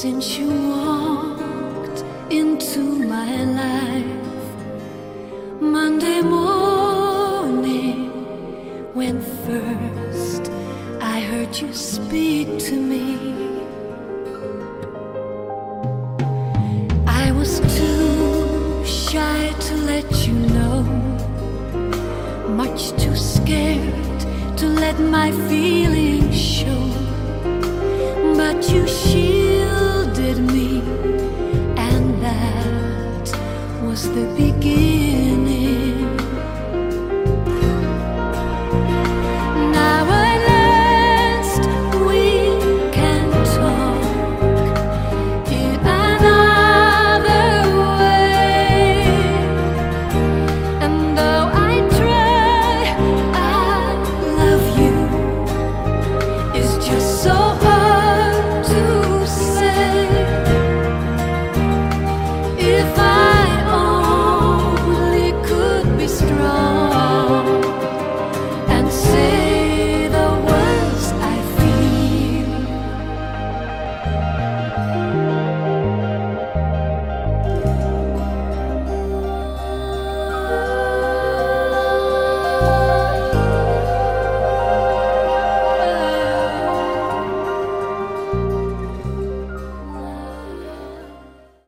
since you walked into my life. Monday morning when first I heard you speak to me I was too shy to let you know much too scared to let my feelings show. But you the beginning.